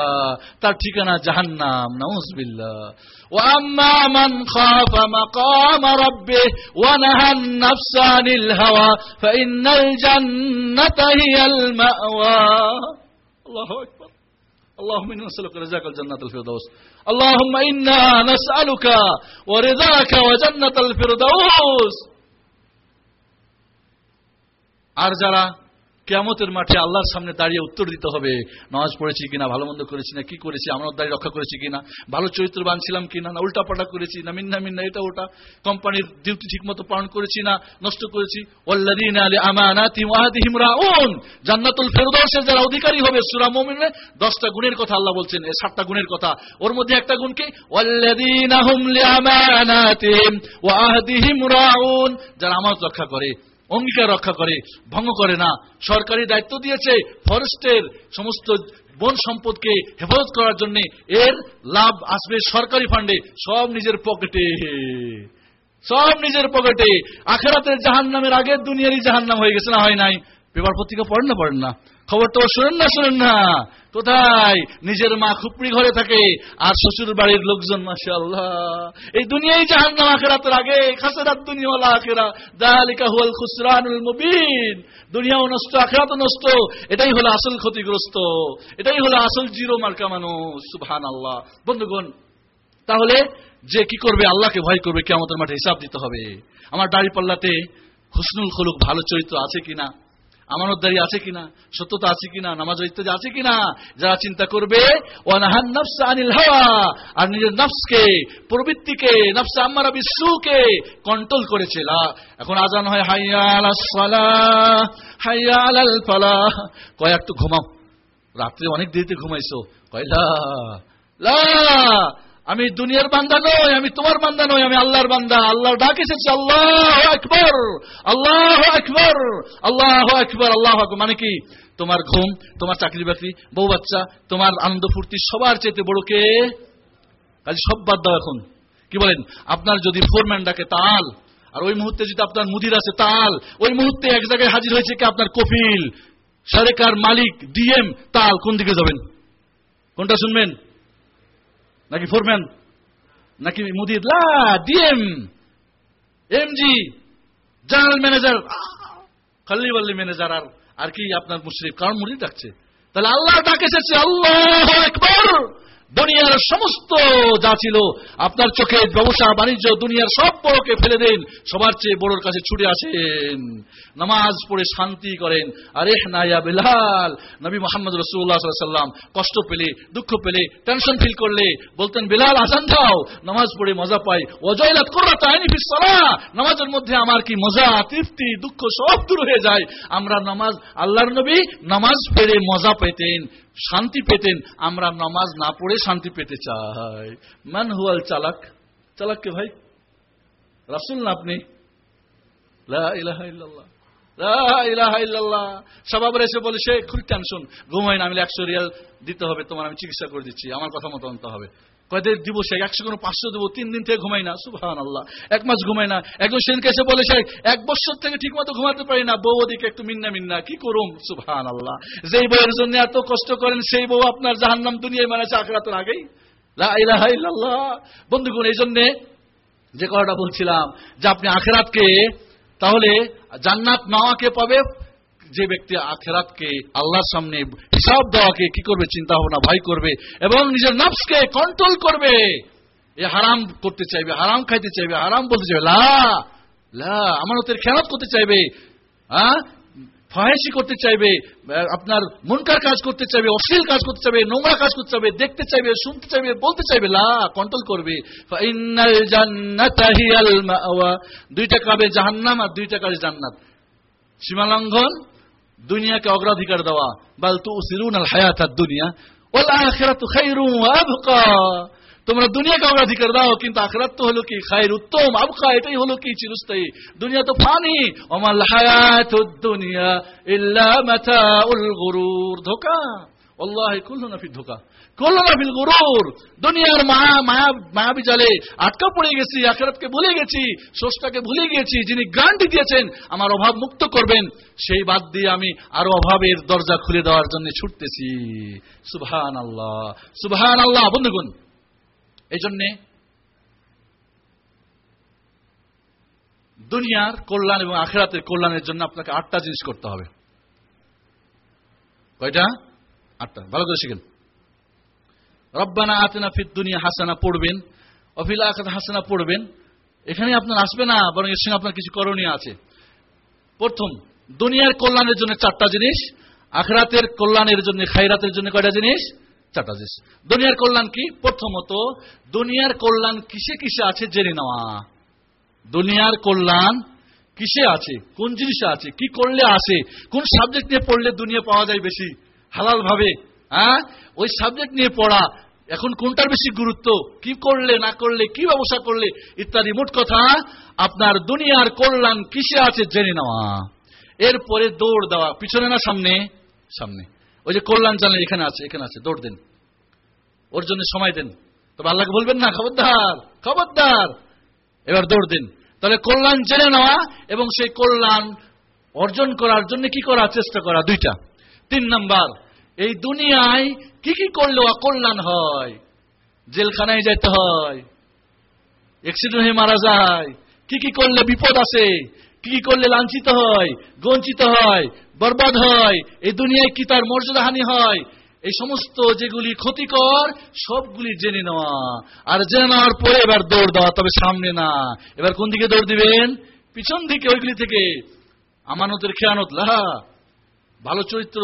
তার ঠিকানা জাহান্নাম নাউজুবিল্লাহ واما من خاف مقام ربه ونهى النفس عن الهوى فان الجنه هي الماوى الله اكبر اللهم انا نسالك رزاق الجنه الفردوس اللهم انا نسالك ورضاك وجنه الفردوس আর যারা কেয়ামতের মাঠে আল্লাহর সামনে দাঁড়িয়ে উত্তর দিতে হবে, নামাজ পড়েছি কিনা, ভালো মন্দ করেছি না, কি করেছি আমার দাঁড়িয়ে রক্ষা করেছি কিনা, ভালো চরিত্র বানছিলাম কিনা, না উল্টা পাল্টা করেছি, না মিন্না মিন্না, এটা ওটা, কোম্পানির ডিউটি ঠিক মতো পালন করেছি না, নষ্ট করেছি। জান্নাতুল ফেরদৌসের যারা অধিকারী হবে, সূরা মুমিনে 10টা গুণের কথা আল্লাহ বলছেন 7টা গুণের কথা। ওর মধ্যে একটা গুণ কি? যারা আমানত রক্ষা করে অঙ্গীকার রক্ষা করে, ভঙ্গ করে না। সরকারি দায়িত্ব দিয়েছে ফরেস্টের সমস্ত বন সম্পদকে হেফাজত করার জন্য। এর লাভ আসবে সরকারি ফান্ডে, সব নিজের পকেটে। সব নিজের পকেটে। আখেরাতের জাহান নামের আগে দুনিয়ারই জাহান নাম হয়ে গেছে, না হয় নাই? পেপার পত্রিকা পড়েন না পড়েন না। খবর তো শোনেন না শোনেন না। কোথায়? নিজের মা খুপড়ি ঘরে থাকে, আর শ্বশুর বাড়ির লোকজন মাসা আল্লাহ এই দুনিয়ায় জাহান নাম আগে। খাসেরাত দুনিয়া আখেরা। দালিকা হুয়াল খুসরানুল মুবিন। দুনিয়াও নষ্ট নষ্ট। এটাই হলো আসল ক্ষতিগ্রস্ত। এটাই হলো আসল জিরো মার্কা মানুষ সুবহান আল্লাহ বন্ধুগণ, তাহলে যে কি করবে? আল্লাহকে ভয় করবে কে আমাদের মাঠে হিসাব দিতে হবে। আমার দাড়ি পাল্লাতে হুসনুল খলুক ভালো চরিত্র আছে কিনা? আমানতদারি আছে কিনা? সত্যতা আছে কিনা? নামাজ ইত্যাদি আছে কিনা? যারা চিন্তা করবে আনিল হাওয়া, আর নিজের নফসকে, প্রবৃত্তিকে, নফস আম্মারা বিশ্বকে কন্ট্রোল করেছে। এখন আজান হয়, হাইয়া আলাস সালাহ হাইয়া ফালাহ কয়, একটু ঘুমাও। রাত্রে অনেক দেরিতে ঘুমাইছো। কয়, লা লা আমি দুনিয়ার বান্দা নই, আমি তোমার বান্দা নই, আমি আল্লাহর বান্দা। আল্লাহর ডাক এসেছে, আল্লাহ আকবর আল্লাহ আকবর আল্লাহ আকবর, আল্লাহ মানে কি? তোমার ঘুম, তোমার চাকরি বাকরি বউ বাচ্চা, তোমার আনন্দ ফুর্তি সবার চেয়ে বড় কে? কাজে সব বাদ দাও এখন। কি বলেন? আপনার যদি ফোরম্যান ডাকে, তাল। আর ওই মুহূর্তে যদি আপনার মুদির আছে, তাল। ওই মুহূর্তে এক জায়গায় হাজির হয়েছে কি? আপনার কপিল সারেকার মালিক, ডিএম, তাল। কোন দিকে যাবেন? কোনটা শুনবেন? নাকি ফোরম্যান? নাকি মুদির? লা, ডিএম, এমজি, জেনারেল ম্যানেজার খাল্লি বাল্লি ম্যানেজার আর আর কি আপনার মুশরিফ? কারণ মুড়ি ডাকছে। তাহলে আল্লাহ ডাক এসেছে, আল্লাহ একবার দুনিয়ার সমস্ত যা ছিল, আপনার চোখে ব্যবসা, বাণিজ্য, দুনিয়ার সব বড়কে ফেলে দেন, সবার চেয়ে বড়োর কাছে ছুটে আসেন, নামাজ পড়ে শান্তি করেন। আরে নাইয়া বিলাল, নবী মোহাম্মদ রসুল্লাহ সাল্লাম কষ্ট পেলে, দুঃখ পেলে টেনশন ফিল করলে, বলতেন, বিলাল আসান দাও, নামাজ পড়ে মজা পাই। অজয়লাত কররা তাইনি ফিসলা নামাজের মধ্যে আমার কি মজা, তৃপ্তি, দুঃখ সব দূর হয়ে যায়। আমরা নামাজ, আল্লাহর নবী নামাজ পেরে মজা পেতেন। শান্তি পেতেন, আমরা নামাজ না পড়ে শান্তি পেতে চাই। মান হুয়াল চালাক? চালাক কে ভাই? রাসুল না আপনি? সবাবার এসে বলে সে খুব টেনশন ঘুমাই না, আমি একশো রিয়াল দিতে হবে, তোমার আমি চিকিৎসা করে দিচ্ছি। আমার কথা মতো আনতে হবে। কয়দের সে, একশো কোনো পাঁচশো দেবো, তিন দিন থেকে ঘুমাই না। সুভান আল্লাহ এক মাস ঘুমাই না। একজন সেদিনকে এসে বলে সে এক বছর থেকে ঠিক মতো ঘুমাতে পারি না, বউ ওদিকে একটু মিন্না মিন্না, কি করুম? সুভান আল্লাহ যেই বউয়ের জন্য এত কষ্ট করেন, সেই বউ আপনার জাহান নাম দুনিয়ায় মানে চাকরাতের আগেই। বন্ধুগণ এই জন্যে যে কথাটা বলছিলাম, যে আপনি আখেরাতকে, তাহলে জান্নাত নাওয়াকে পাবে যে ব্যক্তি আখেরাতকে আল্লাহর সামনে হিসাব দেওয়াকে কি করবে চিন্তা ভাবনা ভয় করবে এবং নিজের নফসকে কন্ট্রোল করবে, এ হারাম করতে চাইবে, হারাম খাইতে চাইবে, হারাম বলতে চাইবে, লা লা, আমানতের খেয়ালত করতে চাইবে হ্যাঁ ফাহেসি করতে চাইবে আপনার মনকার কাজ করতে চাইবে, অশ্লীল কাজ করতে চাইবে, নোংরা কাজ করতে চাইবে, দেখতে চাইবে, শুনতে চাইবে, বলতে চাইবে, লা কন্ট্রোল করবে। দুইটা কাবে জাহান্নাম আর দুইটা কাবে জান্নাত। সীমালঙ্ঘন দুনিয়াকে অগ্রাধিকার দেওয়া বাল তু সিরুন আল হায়াত দুনিয়া ওল আখেরাত খাইরু আবকা তোমরা দুনিয়াকে অগ্রাধিকার দাও কিন্তু আখরাত তো হলো কি খায়ের উত্তম আবকা এটাই হলো কি চিরস্থায়ী দুনিয়া তো ফানি অমাল হায়াত দুনিয়া ইল্লা মাতাউল গুরুর ধোকা আটকা গেছি ভুলে গেছি ভুলে গিয়েছি যিনি দিয়েছেন, আমার অভাব মুক্ত করবেন, সেই বাদ দিয়ে আমি আরও অভাবের দরজা খুলে দেওয়ার জন্য ছুটতেছি। সুবহান আল্লাহ সুবহান আল্লাহ বন্ধুগণ। এই জন্যে দুনিয়ার কল্যাণ এবং আখেরাতের কল্যাণের জন্য আপনাকে আটটা জিনিস করতে হবে। কয়টা? আটটা। ভালো করে শিখেন। রব্বানা আতেনা ফিদ দুনিয়া হাসানা, পড়বেন। অফিল আখাত হাসানা, পড়বেন। এখানে আপনার আসবে না, বরং এর সঙ্গে আপনার কিছু করণীয় আছে। প্রথম, দুনিয়ার কল্যাণের জন্য চারটা জিনিস, আখরাতের কল্যাণের জন্য খাইরাতের জন্য কয়টা জিনিস? চারটা জিনিস। দুনিয়ার কল্যাণ কি? প্রথমত, দুনিয়ার কল্যাণ কিসে কিসে আছে জেনে নেওয়া। দুনিয়ার কল্যাণ কিসে আছে? কোন জিনিসে আছে? কি করলে আসে? কোন সাবজেক্ট নিয়ে পড়লে দুনিয়া পাওয়া যায় বেশি? হালাল ভাবে হ্যাঁ? ওই সাবজেক্ট নিয়ে পড়া, এখন কোনটার বেশি গুরুত্ব? কি করলে, না করলে, কি ব্যবসা করলে? ইত্যাদি। মোট কথা, আপনার দুনিয়ার কল্যাণ কিসে আছে জেনে নেওয়া। এরপরে দৌড় দেওয়া। পিছনে না সামনে? সামনে। ওই যে কল্যাণ জানলেন এখানে আছে এখানে আছে। দৌড় দেন। ওর জন্য সময় দেন। তবে আল্লাহকে বলবেন না, খবরদার খবরদার। এবার দৌড় দিন। তাহলে কল্যাণ জেনে নেওয়া এবং সেই কল্যাণ অর্জন করার জন্য কি করার চেষ্টা করা? দুইটা। তিন নাম্বার, এই দুনিয়ায় কি কি করলে অকল্যাণ হয়? জেলখানায় যেতে হয় অ্যাক্সিডেন্ট হয়ে মারা যায়, কি কি করলে বিপদ আছে কি কি করলে লাঞ্ছিত হয় বঞ্চিত হয়, বরবাদ হয়, এই দুনিয়ায় কি তার মর্যাদাহানি হয়? এই সমস্ত যেগুলি ক্ষতিকর, সবগুলি জেনে নেওয়া। আর জেনে নেওয়ার পরে এবার দৌড় দেওয়া, তবে সামনে না। এবার কোন দিকে দৌড় দিবেন? পিছন দিকে, ওইগুলি থেকে। আমানতের খেয়ানত লা ভালো চরিত্র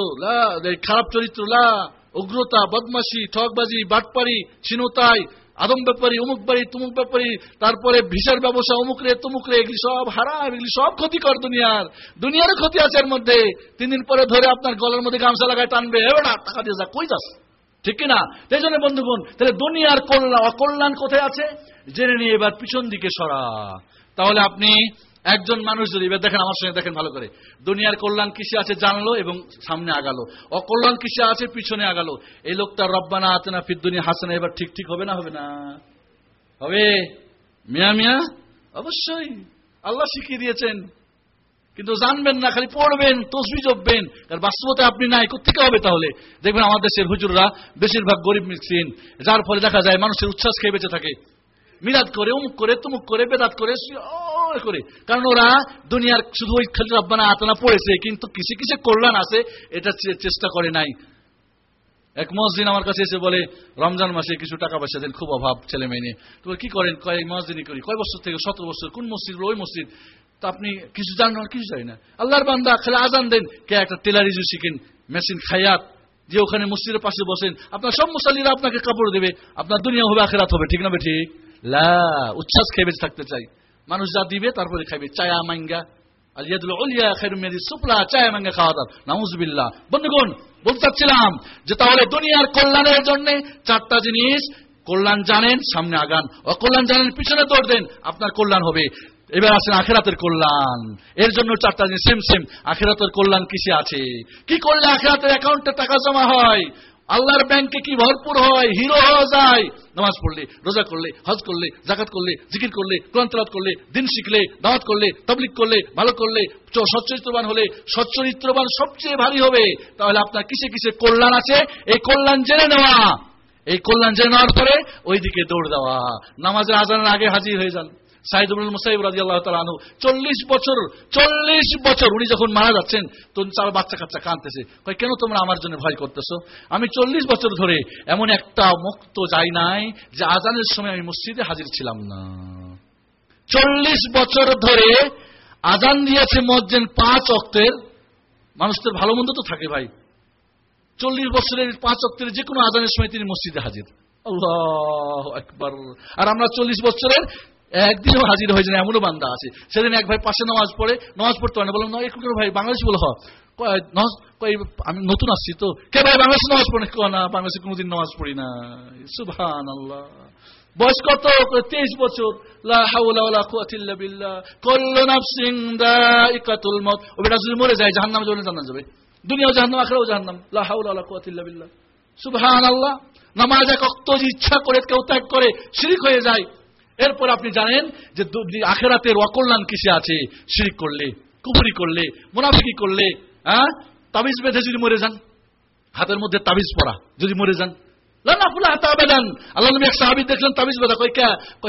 খারাপ চরিত্র, লা, উগ্রতা বদমাসি ঠকবাজি বাটপারি চিনতাই আদম ব্যাপারী, অমুক বাড়ি তুমুক ব্যাপারী, তারপরে ভিসার ব্যবসা, অমুক রে, তুমুক রে, এগুলি সব হারাম, এগুলি সব ক্ষতিকর দুনিয়ার। দুনিয়ার ক্ষতি আছে এর মধ্যে। তিন দিন পরে ধরে আপনার গলার মধ্যে গামছা লাগায় টানবে। এবার টাকা দিয়ে যা, কই যাস? ঠিক কিনা? সেই জন্য, বন্ধুগণ, তাহলে দুনিয়ার কল্যাণ অকল্যাণ কোথায় আছে? জেনে নিয়ে এবার পিছন দিকে সরা। তাহলে আপনি একজন মানুষ যদি, এবার দেখেন আমার সঙ্গে দেখেন ভালো করে, দুনিয়ার কল্যাণ কিসে আছে জানলো এবং সামনে আগালো, অকল্যাণ কিসে আছে পিছনে আগালো, এই লোকটা রব্বানা আতেনা ফিদ্দুনি হাসানা, এবার ঠিক ঠিক হবে না হবে না? হবে? মিয়া মিয়া? অবশ্যই। আল্লাহ শিখিয়ে দিয়েছেন। কিন্তু জানবেন না, খালি পড়বেন, তসবি জপবেন, কারণ বাস্তবতা আপনি নাই কোথেকে হবে তাহলে? দেখবেন আমাদের দেশের হুজুররা বেশিরভাগ গরিব মিক্সিন যার ফলে দেখা যায় মানুষের উচ্ছ্বাস খেয়ে বেঁচে থাকে। মিরাদ করে অমুক করে, তুমুক করে, বেদাত করে করে। কারণ ওরা দুনিয়ার শুধু ওই খালি রব্বানা আতনা পড়েছে, কিন্তু কিসে কিসে কল্যাণ আছে, এটা চেষ্টা করে নাই। এক মসজিদ আমার কাছে এসে বলে, রমজান মাসে কিছু টাকা পয়সা দেন, খুব অভাব ছেলে মেয়ে তো কি করেন? কয় মসজিদই করি। কয় বছর থেকে? সতেরো বছর। কোন মসজিদ? ওই মসজিদ? তো আপনি কিছু জানেন কিছু জানি না। আল্লাহর বান্দা, খালি আজান দেন, কে একটা টেলারিজু শিখেন, মেশিন খায়াত, যে ওখানে মসজিদের পাশে বসেন। আপনার সব মুসাল্লিরা আপনাকে কাপড় দেবে, আপনার দুনিয়া হবে, আখেরাত হবে, ঠিক না ঠিক? লা, উচ্ছ্বাস খেয়ে বেঁচে থাকতে চাই। মানুষ যা দিবে, তারপরে খাইবে। চায়া মাঙ্গা জিনিস, কল্যাণ জানেন, সামনে আগান। জানেন, পিছনে দেন, আপনার কল্যাণ হবে। এবার আসেন আখেরাতের কল্যাণ। এর জন্য চারটা জিনিস সেম সেম আখেরাতের কল্যাণ কিসে আছে? কি করলে আখেরাতের অ্যাকাউন্টে টাকা জমা হয়? আল্লাহর ব্যাংকে কি ভরপুর হয়? হিরো হওয়া যায়। নামাজ পড়লে, রোজা করলে, হজ করলে, জাকাত করলে, জিকির করলে, কোরআন করলে, দিন শিখলে, দাওয়াত করলে তবলিক করলে, ভালো করলে সচ্চরিত্রবান হলে, সচ্চরিত্রবান সবচেয়ে ভারী হবে। তাহলে আপনার কিসে কিসে কল্যাণ আছে? এই কল্যাণ জেনে নেওয়া। এই কল্যাণ জেনে নেওয়ার পরে ওই দিকে দৌড় দেওয়া। নামাজের আজানের আগে হাজির হয়ে যান। সাইদুল মুসাইব রাজি আল্লাহ তালু চল্লিশ বছর চল্লিশ বছর উনি যখন মারা যাচ্ছেন তখন চার বাচ্চা কাচ্চা কাঁদতেছে। কেন তোমরা আমার জন্য ভয় করতেছো? আমি চল্লিশ বছর ধরে এমন একটা মুক্ত যাই নাই যে আজানের সময় আমি মসজিদে হাজির ছিলাম না। চল্লিশ বছর ধরে আজান দিয়েছে মজ্জেন পাঁচ অক্টের মানুষদের ভালো মন্দ তো থাকে ভাই। চল্লিশ বছরের পাঁচ অক্টের যে কোনো আজানের সময় তিনি মসজিদে হাজির। আল্লাহ একবার আর আমরা চল্লিশ বছরের একদিনও হাজির হয়ে যায় এমনও বান্দা আছে। সেদিন এক ভাই পাশে নামাজ পড়ে নামাজ পড়তে না বললাম না একটু ভাই? বাংলাদেশ বলে কয়, আমি নতুন আসছি তো। কে ভাই বাংলাদেশে নামাজ পড়ে? কয় না বাংলাদেশে কোনোদিন নামাজ পড়ি না। সুবহান আল্লাহ বয়স কত? তেইশ বছর। মরে যায় জাহান্নামে যাবে না জান্নাত যাবে। দুনিয়াও জাহান্নাম আখিরাও জাহান্নাম। লা হাওলা ওয়ালা কুওয়াতা ইল্লা বিল্লাহ। সুবহানাল্লাহ। নামাজ এক অক্ত ইচ্ছা করে কেউ ত্যাগ করে শিরিক হয়ে যায় এরপর আপনি জানেন যে আখেরাতের অকল্যাণ কিসে আছে? শিরিক করলে কুবুরি করলে, মুনাফিকি করলে হ্যাঁ? তাবিজ বেঁধে যদি মরে যান, হাতের মধ্যে তাবিজ পরা যদি মরে যান। আল্লাহ তাবিজ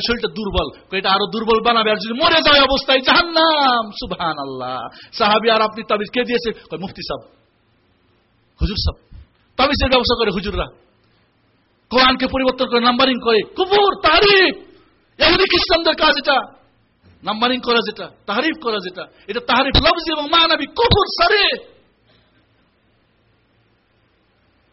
শরীরটা দুর্বল। আরও দুর্বল বানাবে আর যদি মরে অবস্থায় সুবহানাল্লাহ। সাহাবী, আর আপনি তাবিজ কে দিয়েছে? মুফতি হুজুর হুজুররা। কোরআনকে পরিবর্তন করে নাম্বারিং করে। কুপুর তারিফ এহুদি খ্রিস্টানদের কাজ এটা। নাম্বারিং করা যেটা, তাহারিফ করা যেটা। এটা তাহারিফ লফজি এবং মানাবি কুপুর সারে।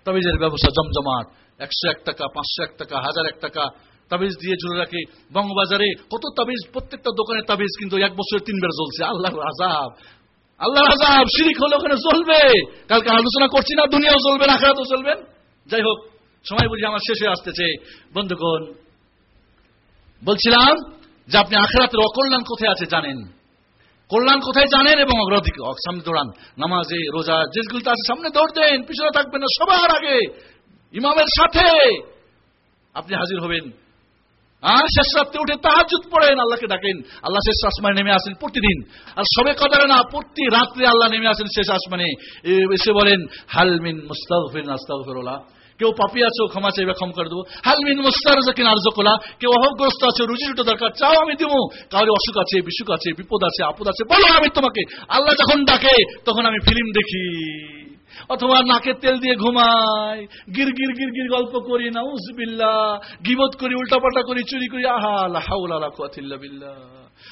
তাবিজের ব্যবসা জমজমাট। একশো এক টাকা, পাঁচশো এক টাকা, হাজার এক টাকা তাবিজ দিয়ে জুড়ে রাখে বঙ্গবাজারে। কত তাবিজ, প্রত্যেকটা দোকানে তাবিজ, কিন্তু এক বছরে তিনবার জ্বলছে। আল্লাহর আজাব আল্লাহর আজাব শিরিক হলে ওখানে চলবে কালকে আলোচনা করছি না, দুনিয়াও চলবে না, আখেরাতেও চলবেন যাই হোক, সময় বুঝি আমার শেষ আসতেছে। বন্ধুগণ বলছিলাম যে আপনি আখেরাতের অকল্যাণ কোথায় আছে জানেন? কল্যাণ কোথায় জানেন এবং অগ্রাধিক সামনে দৌড়ান। নামাজে, রোজা, যেগুলোতে আছে, সামনে দৌড় দেন, পিছনে থাকবেন না, সবার আগে, ইমামের সাথে। আপনি হাজির হবেন। আর শেষ রাত্রে উঠে তাহাজুদ পড়েন, আল্লাহকে ডাকেন। আল্লাহ শেষ আসমানে নেমে আসেন প্রতিদিন। আর সবে কদারে না, প্রতি রাত্রে আল্লাহ নেমে আসেন শেষ আসমানে। এসে বলেন হালমিন নাস্তাগফিরুল্লাহ। কেউ পাপি আছো ক্ষমা চাইবে, ক্ষমা করে দেবো। হালমিন মুস্তার কিন আরজকলা কেউ অভাবগ্রস্ত আছে, রুজি রুটো দরকার, চাও আমি দিব। কারও অসুখ আছে, বিসুখ আছে, বিপদ আছে, আপদ আছে, বলো আমি তোমাকে। আল্লাহ যখন ডাকে, তখন আমি ফিল্ম দেখি। অথবা নাকে তেল দিয়ে ঘুমাই, গির গির গির গির গল্প করি না উজবিল্লা গিবত করি, উল্টাপাল্টা করি, চুরি করি, আহা, লা হাওলা লা কুওয়াতা ইল্লা বিল্লাহ।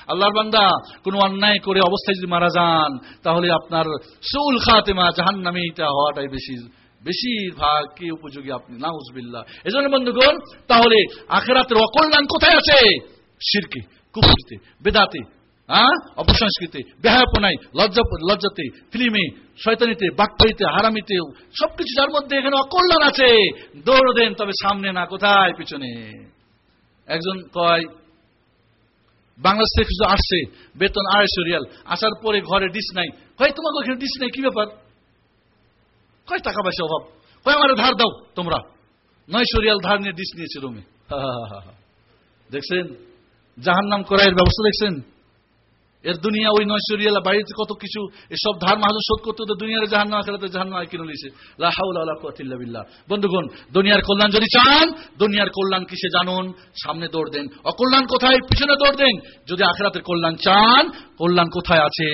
আল্লাহর বান্দা, কোন অন্যায় করে অবস্থায় যদি মারা যান, তাহলে আপনার সুল খাতেমা জাহান্নামীটা হওয়াটাই বেশি বেশিরভাগ কি উপযোগী আপনি। নাউজবিল্লা এই জন্য বন্ধুগণ, তাহলে আখেরাতের অকল্যাণ কোথায় আছে? শিরকে, কুফুরিতে, বেদাতে হ্যাঁ? অপসংস্কৃতি বেহাপনায় লজ্জা লজ্জাতে, ফিল্মে, শয়তানিতে বাক্যইতে হারামিতে, সবকিছু যার মধ্যে এখানে অকল্যাণ আছে। দৌড় দেন, তবে সামনে না, কোথায়? পিছনে। একজন কয়, বাংলাদেশ থেকে শুধু আসছে, বেতন আড়াইশো রিয়াল। আসার পরে ঘরে ডিস নাই। কয় তোমাকে ওখানে ডিস নাই? কি ব্যাপার? কয় টাকা পয়সা অভাব? কয় আমার ধার দাও তোমরা? নয়শো রিয়াল ধার নিয়ে ডিস নিয়েছে রুমে। দেখছেন? জাহান নাম করার ব্যবস্থা দেখছেন? এর দুনিয়া ওই নয়শো রিয়াল বাড়িতে কত কিছু, এসব ধার মাহাজ শোধ করতে তো দুনিয়ার জাহান নাম খেলাতে জাহান নাম কিনে নিয়েছে। বিল্লাহ। বন্ধুগণ, দুনিয়ার কল্যাণ যদি চান, দুনিয়ার কল্যাণ কিসে জানুন? সামনে দৌড় দেন। অকল্যাণ কোথায়? পিছনে দৌড় দেন। যদি আখেরাতের কল্যাণ চান, কল্যাণ কোথায় আছে?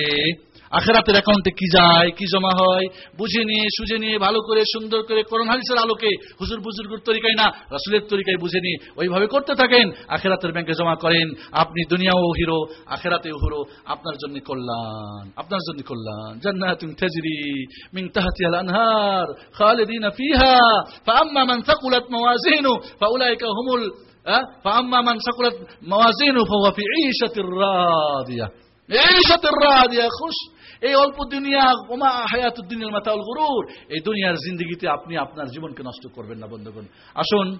আখেরাতের অ্যাকাউন্টে কি যায়, কি জমা হয়, বুঝে নিয়ে, সুঝে নিয়ে, ভালো করে, সুন্দর করে করোন হালিসের আলোকে হুজুর বুজুর্গুর তরিকায় না, রাসুলের তরিকায় বুঝে নিয়ে ওইভাবে করতে থাকেন, আখেরাতের ব্যাংকে জমা করেন, আপনি দুনিয়াও হিরো, আখেরাতেও হিরো, আপনার জন্য কল্যাণ, আপনার জন্য কল্যাণ। জান্নাতুন তাজরি মিন তাহতিহাল আনহার খালিদিন ফিহা, ফাআম্মা মান সাকুলাত মাওয়াজিনু, ফাউলাইকা হুমুল ফাআম্মা মান সাকুলাত মাওয়াজিনু ফি ঈশাতির রাদিয়া। এসাতের রাদিয়া খুশ, এই অল্প দুনিয়া, ওমা হায়াতুদ্দিনের মাতাউল গরুর, এই দুনিয়ার জিন্দগিতে আপনি আপনার জীবনকে নষ্ট করবেন না, বন্ধুগণ। আসুন,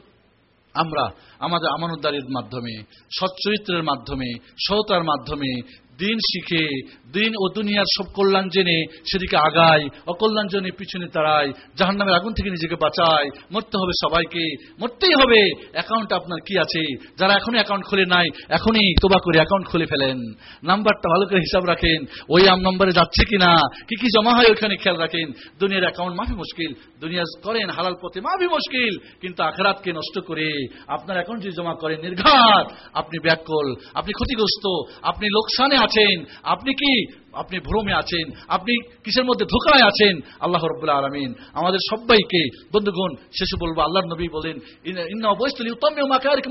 আমরা আমাদের আমানতদারির মাধ্যমে, সচ্চরিত্রের মাধ্যমে সহতার মাধ্যমে দিন শিখে, দিন ও দুনিয়ার সব কল্যাণ জেনে সেদিকে আগাই অকল্যাণ জেনে পিছনে তাড়াই জাহান্নামের আগুন থেকে নিজেকে বাঁচায়। মরতে হবে সবাইকে, মরতেই হবে। অ্যাকাউন্ট আপনার কি আছে? যারা এখনই অ্যাকাউন্ট খুলে নাই, এখনই তোবা করে অ্যাকাউন্ট খুলে ফেলেন। নাম্বারটা ভালো করে হিসাব রাখেন, ওই আম নম্বরে যাচ্ছে কিনা, কি কি জমা হয় ওখানে খেয়াল রাখেন। দুনিয়ার অ্যাকাউন্ট মাফি মুশকিল, দুনিয়া করেন হালাল পথে মাফি মুশকিল, কিন্তু আখরাতকে নষ্ট করে আপনার অ্যাকাউন্ট যদি জমা করেন, নির্ঘাত। আপনি ব্যাকল, আপনি ক্ষতিগ্রস্ত, আপনি লোকসানে আছেন? আপনি কি? আপনি ভ্রমে আছেন? আপনি কিসের মধ্যে ধোকায় আছেন? আল্লাহ রব্বুল্লাহ আলমিন আমাদের সবাইকে, বন্ধুগণ, শেষে বলব আল্লাহ নবী বলেন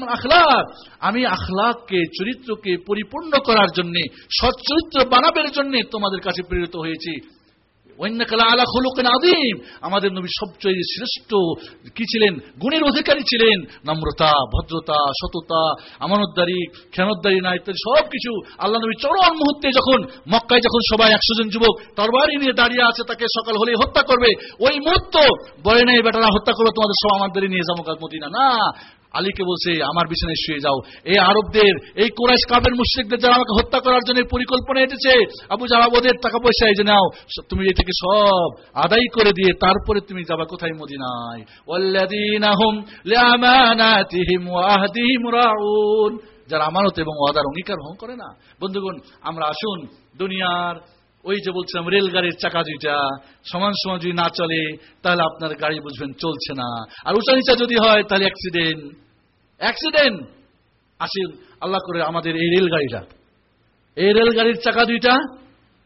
আখলাক। আমি আখলাককে, চরিত্রকে পরিপূর্ণ করার জন্য, সচ্চরিত্র বানাবের জন্যে তোমাদের কাছে প্রেরিত হয়েছি। আমাদের নবী সবচেয়ে শ্রেষ্ঠ কি ছিলেন? গুণের অধিকারী ছিলেন। নম্রতা, ভদ্রতা, সততা, আমানতদারি খেয়ানতদারি না ইত্যাদি সবকিছু। আল্লাহ নবী চরম মুহূর্তে যখন মক্কায় যখন সবাই একশো জন যুবক তরবারি নিয়ে দাঁড়িয়ে আছে, তাকে সকাল হলে হত্যা করবে। ওই মুহূর্ত বলে নেই, বেটারা, হত্যা করো, তোমাদের সব আমাদের নিয়ে যাব মদিনা। না আলীকে বলছে, আমার বিছানায় শুয়ে যাও। এই আরবদের, এই কোরাইশ কাবের মুশ্রিকদের যারা আমাকে হত্যা করার জন্য পরিকল্পনা এটেছে, আবু যারা ওদের টাকা পয়সা এই যে নাও তুমি এ থেকে সব আদায় করে দিয়ে তারপরে তুমি যাবা কোথায় মদিনায়? যারা আমানত এবং ওয়াদার অঙ্গীকার ভঙ্গ করে না। বন্ধুগণ, আমরা আসুন দুনিয়ার ওই যে বলছিলাম, রেলগাড়ির চাকা দুইটা, সমান সমান যদি না চলে, তাহলে আপনার গাড়ি বুঝবেন চলছে না। আর উঁচা নিচা যদি হয়, তাহলে অ্যাক্সিডেন্ট অ্যাক্সিডেন্ট আসেন আল্লাহ করে আমাদের এই রেলগাড়িটা। এই রেলগাড়ির চাকা দুইটা,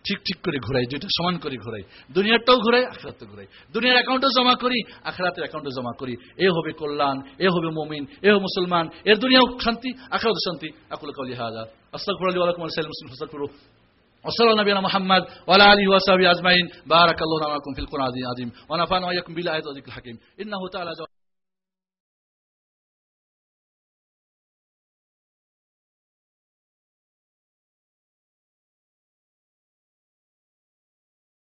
ঠিক ঠিক করে ঘোরাই, দুইটা সমান করে ঘোরাই। দুনিয়ারটাও ঘোরাই আখরাতে ঘোরাই। দুনিয়ার অ্যাকাউন্টও জমা করি, আখরাতের অ্যাকাউন্টও জমা করি। এ হবে কল্যাণ, এ হবে মমিন, এ হবে মুসলমান। এর দুনিয়াও শান্তি আখরাত শান্তি। আকুল কাউলি হাজা আস্তাগফিরু আলী ওয়া লাকুম ওয়া লিসাইরিল মুসলিমিন ফাস্তাগফিরু وصلى نبينا محمد وعلى آله وصحبه أجمعين. بارك الله لنا في القرآن العظيم ونفعنا وإياكم بالآيات الحكيم إنه تعالى